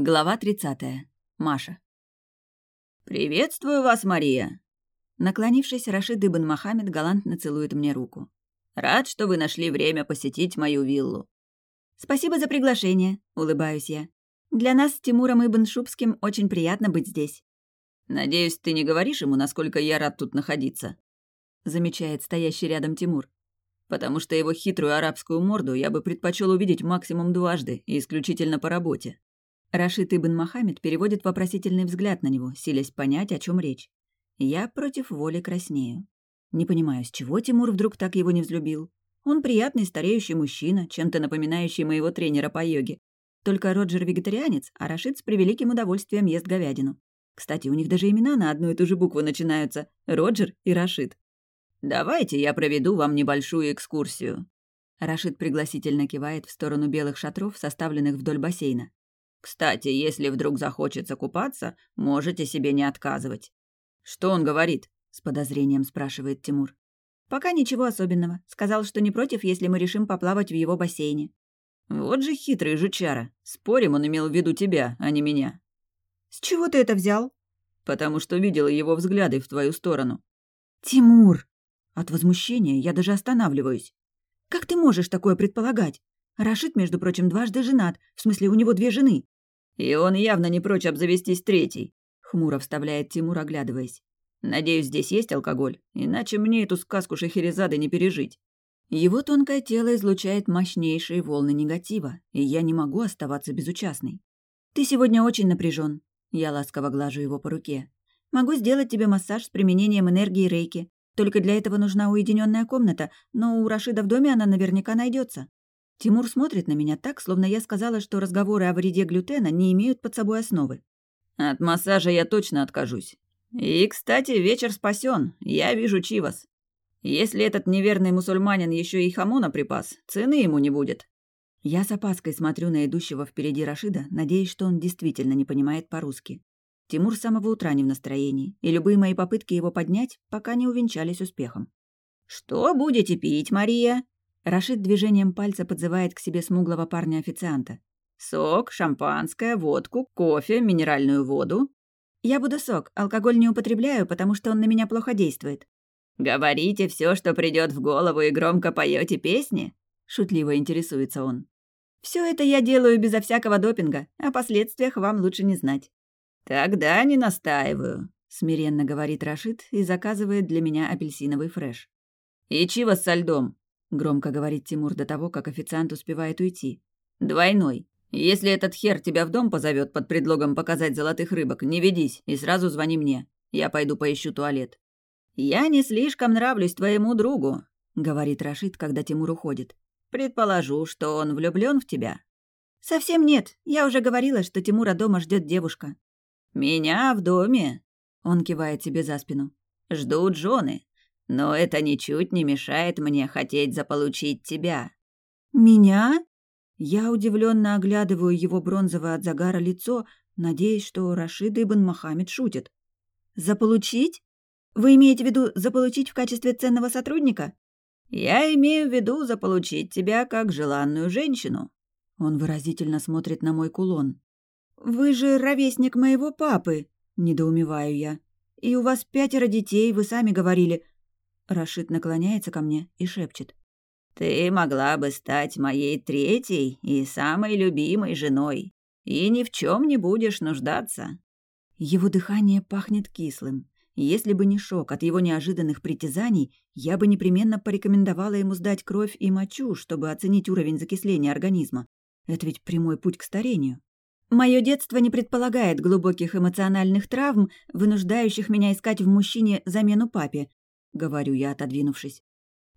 Глава 30. Маша. «Приветствую вас, Мария!» Наклонившись, Рашид Ибн Мохаммед галантно целует мне руку. «Рад, что вы нашли время посетить мою виллу». «Спасибо за приглашение», — улыбаюсь я. «Для нас с Тимуром Ибн Шубским очень приятно быть здесь». «Надеюсь, ты не говоришь ему, насколько я рад тут находиться?» — замечает стоящий рядом Тимур. «Потому что его хитрую арабскую морду я бы предпочел увидеть максимум дважды и исключительно по работе». Рашид Ибн Мохаммед переводит вопросительный взгляд на него, силясь понять, о чем речь. Я против воли краснею. Не понимаю, с чего Тимур вдруг так его не взлюбил. Он приятный стареющий мужчина, чем-то напоминающий моего тренера по йоге. Только Роджер вегетарианец, а Рашид с превеликим удовольствием ест говядину. Кстати, у них даже имена на одну и ту же букву начинаются — Роджер и Рашид. «Давайте я проведу вам небольшую экскурсию». Рашид пригласительно кивает в сторону белых шатров, составленных вдоль бассейна. Кстати, если вдруг захочется купаться, можете себе не отказывать. Что он говорит? с подозрением спрашивает Тимур. Пока ничего особенного. Сказал, что не против, если мы решим поплавать в его бассейне. Вот же хитрый жучара. Спорим, он имел в виду тебя, а не меня. С чего ты это взял? Потому что видела его взгляды в твою сторону. Тимур! От возмущения я даже останавливаюсь. Как ты можешь такое предполагать? Рашид, между прочим, дважды женат, в смысле, у него две жены. И он явно не прочь обзавестись третьей, хмуро вставляет Тимур, оглядываясь. Надеюсь, здесь есть алкоголь, иначе мне эту сказку Шахерезады не пережить. Его тонкое тело излучает мощнейшие волны негатива, и я не могу оставаться безучастной. «Ты сегодня очень напряжен. Я ласково глажу его по руке. «Могу сделать тебе массаж с применением энергии рейки. Только для этого нужна уединенная комната, но у Рашида в доме она наверняка найдется. Тимур смотрит на меня так, словно я сказала, что разговоры о вреде глютена не имеют под собой основы. От массажа я точно откажусь. И, кстати, вечер спасен. Я вижу Чивас. Если этот неверный мусульманин еще и хамона припас, цены ему не будет. Я с опаской смотрю на идущего впереди Рашида, надеясь, что он действительно не понимает по-русски. Тимур с самого утра не в настроении, и любые мои попытки его поднять пока не увенчались успехом. «Что будете пить, Мария?» Рашид движением пальца подзывает к себе смуглого парня-официанта. «Сок, шампанское, водку, кофе, минеральную воду». «Я буду сок. Алкоголь не употребляю, потому что он на меня плохо действует». «Говорите все, что придет в голову, и громко поете песни?» Шутливо интересуется он. Все это я делаю безо всякого допинга. О последствиях вам лучше не знать». «Тогда не настаиваю», — смиренно говорит Рашид и заказывает для меня апельсиновый фреш. «И чего со льдом?» — громко говорит Тимур до того, как официант успевает уйти. «Двойной. Если этот хер тебя в дом позовет под предлогом показать золотых рыбок, не ведись и сразу звони мне. Я пойду поищу туалет». «Я не слишком нравлюсь твоему другу», — говорит Рашид, когда Тимур уходит. «Предположу, что он влюблён в тебя». «Совсем нет. Я уже говорила, что Тимура дома ждёт девушка». «Меня в доме?» — он кивает себе за спину. «Ждут жены. Но это ничуть не мешает мне хотеть заполучить тебя». «Меня?» Я удивленно оглядываю его бронзовое от загара лицо, надеясь, что Рашид Ибн Мохаммед шутит. «Заполучить? Вы имеете в виду заполучить в качестве ценного сотрудника?» «Я имею в виду заполучить тебя как желанную женщину». Он выразительно смотрит на мой кулон. «Вы же ровесник моего папы», — недоумеваю я. «И у вас пятеро детей, вы сами говорили. Рашид наклоняется ко мне и шепчет. «Ты могла бы стать моей третьей и самой любимой женой, и ни в чем не будешь нуждаться». Его дыхание пахнет кислым. Если бы не шок от его неожиданных притязаний, я бы непременно порекомендовала ему сдать кровь и мочу, чтобы оценить уровень закисления организма. Это ведь прямой путь к старению. Мое детство не предполагает глубоких эмоциональных травм, вынуждающих меня искать в мужчине замену папе, — говорю я, отодвинувшись.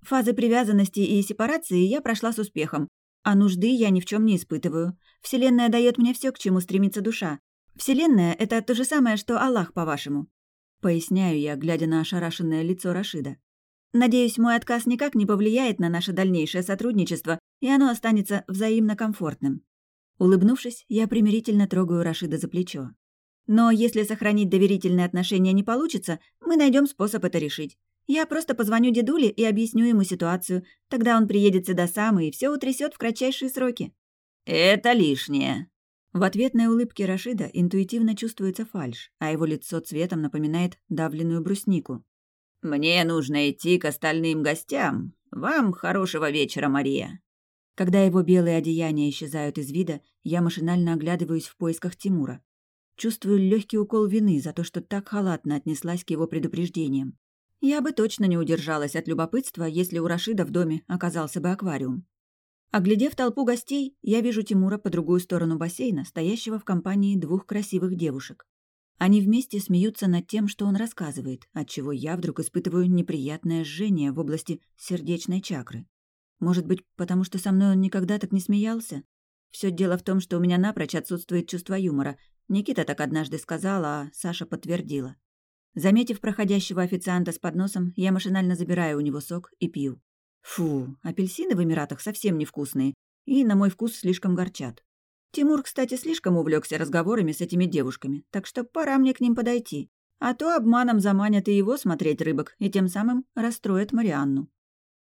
Фазы привязанности и сепарации я прошла с успехом, а нужды я ни в чем не испытываю. Вселенная дает мне все, к чему стремится душа. Вселенная — это то же самое, что Аллах, по-вашему. Поясняю я, глядя на ошарашенное лицо Рашида. Надеюсь, мой отказ никак не повлияет на наше дальнейшее сотрудничество, и оно останется взаимно комфортным. Улыбнувшись, я примирительно трогаю Рашида за плечо. Но если сохранить доверительные отношения не получится, мы найдем способ это решить. Я просто позвоню дедуле и объясню ему ситуацию. Тогда он приедет сюда сам и все утрясет в кратчайшие сроки». «Это лишнее». В ответной улыбке Рашида интуитивно чувствуется фальшь, а его лицо цветом напоминает давленную бруснику. «Мне нужно идти к остальным гостям. Вам хорошего вечера, Мария». Когда его белые одеяния исчезают из вида, я машинально оглядываюсь в поисках Тимура. Чувствую легкий укол вины за то, что так халатно отнеслась к его предупреждениям. Я бы точно не удержалась от любопытства, если у Рашида в доме оказался бы аквариум. Оглядев толпу гостей, я вижу Тимура по другую сторону бассейна, стоящего в компании двух красивых девушек. Они вместе смеются над тем, что он рассказывает, отчего я вдруг испытываю неприятное жжение в области сердечной чакры. Может быть, потому что со мной он никогда так не смеялся? Все дело в том, что у меня напрочь отсутствует чувство юмора. Никита так однажды сказала, а Саша подтвердила. Заметив проходящего официанта с подносом, я машинально забираю у него сок и пью. Фу, апельсины в Эмиратах совсем невкусные и, на мой вкус, слишком горчат. Тимур, кстати, слишком увлекся разговорами с этими девушками, так что пора мне к ним подойти. А то обманом заманят и его смотреть рыбок, и тем самым расстроят Марианну.